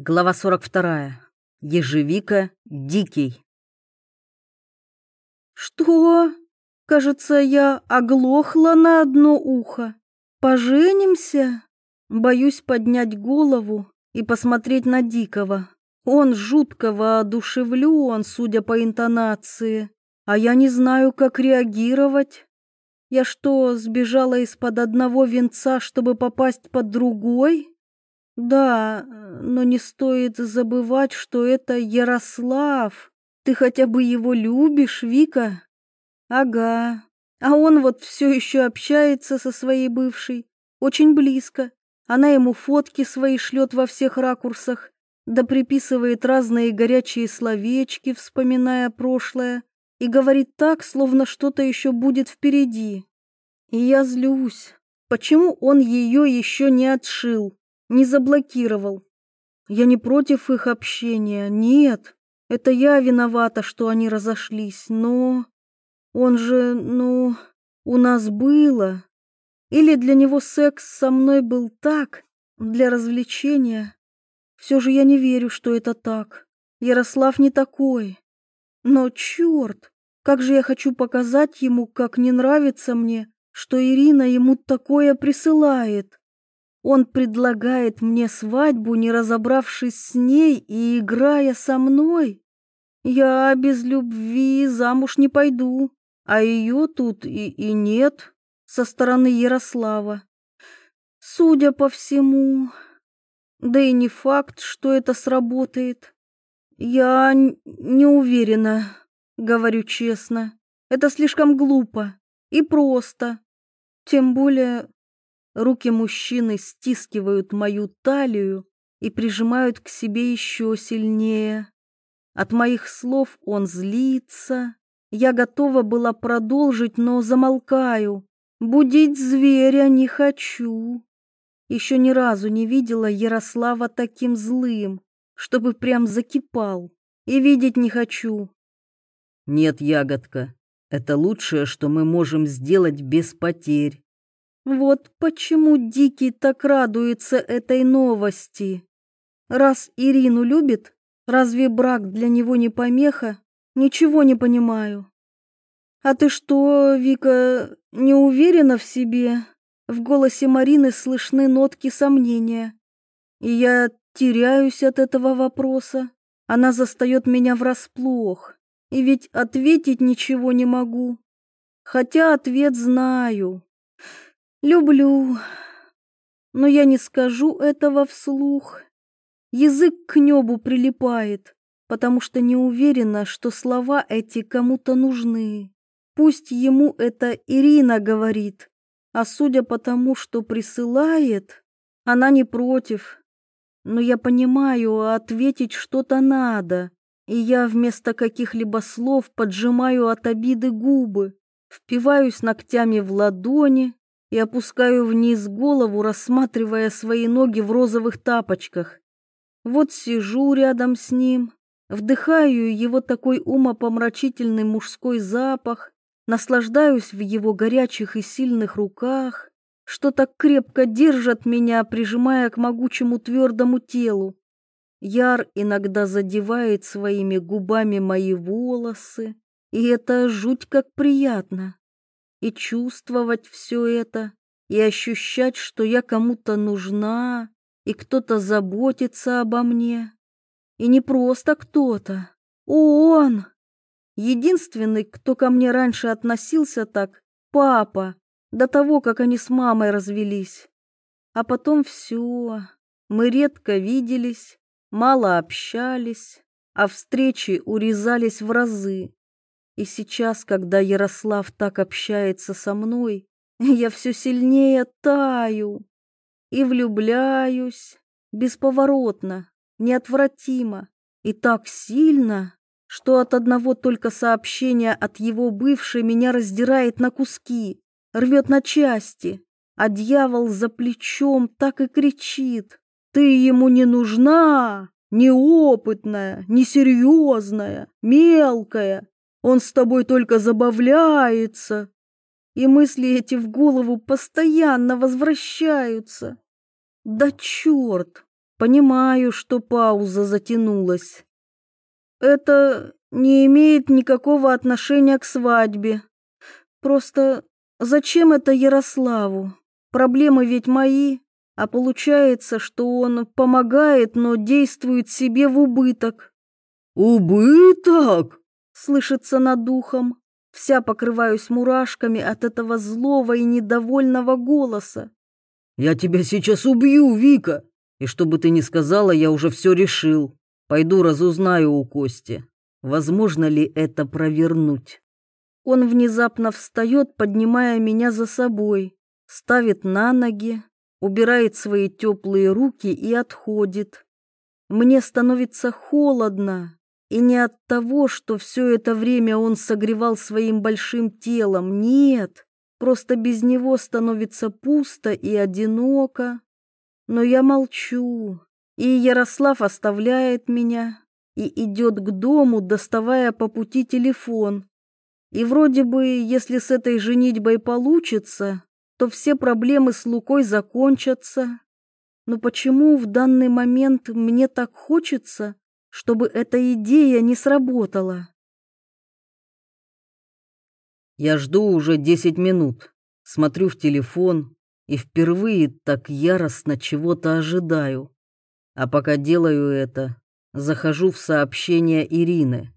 Глава 42. Ежевика Дикий. Что? Кажется, я оглохла на одно ухо. Поженимся? Боюсь поднять голову и посмотреть на Дикого. Он жутко воодушевлен, судя по интонации, а я не знаю, как реагировать. Я что, сбежала из-под одного венца, чтобы попасть под другой? Да, но не стоит забывать, что это Ярослав. Ты хотя бы его любишь, Вика? Ага. А он вот все еще общается со своей бывшей. Очень близко. Она ему фотки свои шлет во всех ракурсах, да приписывает разные горячие словечки, вспоминая прошлое, и говорит так, словно что-то еще будет впереди. И я злюсь. Почему он ее еще не отшил? Не заблокировал. Я не против их общения, нет. Это я виновата, что они разошлись, но... Он же, ну, у нас было. Или для него секс со мной был так, для развлечения. Все же я не верю, что это так. Ярослав не такой. Но черт, как же я хочу показать ему, как не нравится мне, что Ирина ему такое присылает. Он предлагает мне свадьбу, не разобравшись с ней и играя со мной. Я без любви замуж не пойду, а ее тут и, и нет со стороны Ярослава. Судя по всему, да и не факт, что это сработает. Я не уверена, говорю честно. Это слишком глупо и просто. Тем более Руки мужчины стискивают мою талию и прижимают к себе еще сильнее. От моих слов он злится. Я готова была продолжить, но замолкаю. Будить зверя не хочу. Еще ни разу не видела Ярослава таким злым, чтобы прям закипал. И видеть не хочу. Нет, ягодка, это лучшее, что мы можем сделать без потерь. Вот почему Дикий так радуется этой новости. Раз Ирину любит, разве брак для него не помеха? Ничего не понимаю. А ты что, Вика, не уверена в себе? В голосе Марины слышны нотки сомнения. И я теряюсь от этого вопроса. Она застает меня врасплох. И ведь ответить ничего не могу. Хотя ответ знаю. Люблю, но я не скажу этого вслух. Язык к небу прилипает, потому что не уверена, что слова эти кому-то нужны. Пусть ему это Ирина говорит, а судя по тому, что присылает, она не против. Но я понимаю, ответить что-то надо, и я вместо каких-либо слов поджимаю от обиды губы, впиваюсь ногтями в ладони, и опускаю вниз голову, рассматривая свои ноги в розовых тапочках. Вот сижу рядом с ним, вдыхаю его такой умопомрачительный мужской запах, наслаждаюсь в его горячих и сильных руках, что так крепко держат меня, прижимая к могучему твердому телу. Яр иногда задевает своими губами мои волосы, и это жуть как приятно и чувствовать все это, и ощущать, что я кому-то нужна, и кто-то заботится обо мне. И не просто кто-то, он. Единственный, кто ко мне раньше относился так, папа, до того, как они с мамой развелись. А потом все. Мы редко виделись, мало общались, а встречи урезались в разы. И сейчас, когда Ярослав так общается со мной, я все сильнее таю и влюбляюсь бесповоротно, неотвратимо и так сильно, что от одного только сообщения от его бывшей меня раздирает на куски, рвет на части, а дьявол за плечом так и кричит. «Ты ему не нужна, неопытная, несерьезная, мелкая, он с тобой только забавляется. И мысли эти в голову постоянно возвращаются. Да черт! Понимаю, что пауза затянулась. Это не имеет никакого отношения к свадьбе. Просто зачем это Ярославу? Проблемы ведь мои, а получается, что он помогает, но действует себе в убыток. «Убыток?» — слышится над духом. Вся покрываюсь мурашками от этого злого и недовольного голоса. «Я тебя сейчас убью, Вика! И что бы ты ни сказала, я уже все решил. Пойду разузнаю у Кости. Возможно ли это провернуть?» Он внезапно встает, поднимая меня за собой, ставит на ноги, убирает свои теплые руки и отходит. Мне становится холодно, и не от того, что все это время он согревал своим большим телом, нет, просто без него становится пусто и одиноко. Но я молчу, и Ярослав оставляет меня и идет к дому, доставая по пути телефон. И вроде бы, если с этой женитьбой получится, то все проблемы с Лукой закончатся. Но почему в данный момент мне так хочется, чтобы эта идея не сработала? Я жду уже десять минут, смотрю в телефон и впервые так яростно чего-то ожидаю. А пока делаю это, захожу в сообщение Ирины.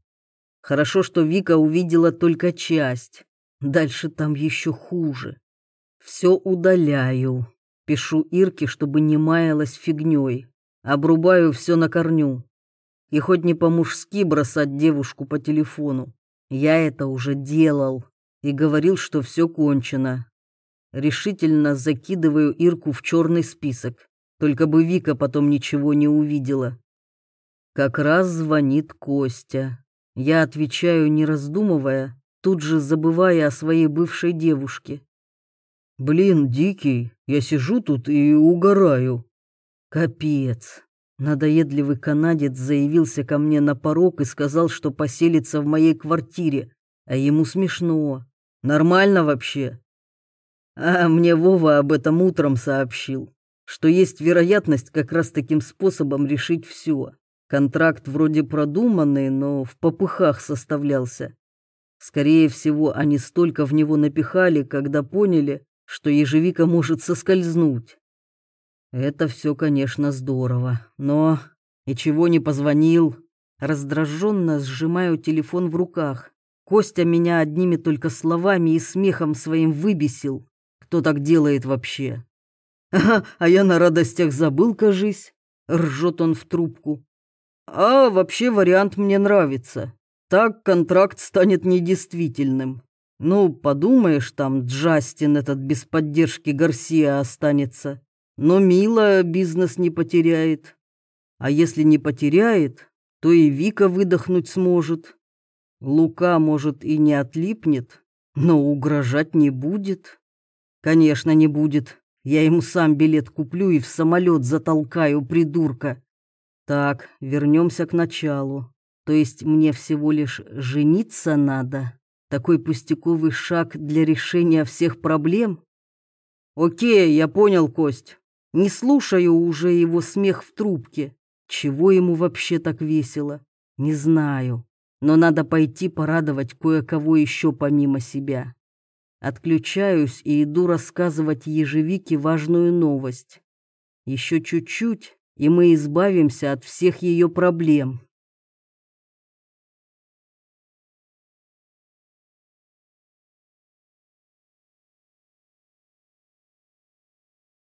Хорошо, что Вика увидела только часть. Дальше там еще хуже. Все удаляю. Пишу Ирке, чтобы не маялась фигней. Обрубаю все на корню. И хоть не по-мужски бросать девушку по телефону. Я это уже делал и говорил, что все кончено. Решительно закидываю Ирку в черный список. Только бы Вика потом ничего не увидела. Как раз звонит Костя. Я отвечаю, не раздумывая, тут же забывая о своей бывшей девушке. «Блин, Дикий, я сижу тут и угораю». Капец. Надоедливый канадец заявился ко мне на порог и сказал, что поселится в моей квартире, а ему смешно. Нормально вообще? А мне Вова об этом утром сообщил, что есть вероятность как раз таким способом решить все. Контракт вроде продуманный, но в попыхах составлялся. Скорее всего, они столько в него напихали, когда поняли, что ежевика может соскользнуть. Это все, конечно, здорово, но... И чего не позвонил? Раздраженно сжимаю телефон в руках. Костя меня одними только словами и смехом своим выбесил. Кто так делает вообще? Ага, а я на радостях забыл, кажись. Ржет он в трубку. А вообще вариант мне нравится. Так контракт станет недействительным. Ну, подумаешь, там Джастин этот без поддержки Гарсия останется. Но Мила бизнес не потеряет. А если не потеряет, то и Вика выдохнуть сможет. Лука, может, и не отлипнет, но угрожать не будет. Конечно, не будет. Я ему сам билет куплю и в самолет затолкаю, придурка. Так, вернемся к началу. То есть мне всего лишь жениться надо? Такой пустяковый шаг для решения всех проблем? Окей, я понял, Кость. Не слушаю уже его смех в трубке. Чего ему вообще так весело? Не знаю. Но надо пойти порадовать кое-кого еще помимо себя. Отключаюсь и иду рассказывать ежевике важную новость. Еще чуть-чуть, и мы избавимся от всех ее проблем.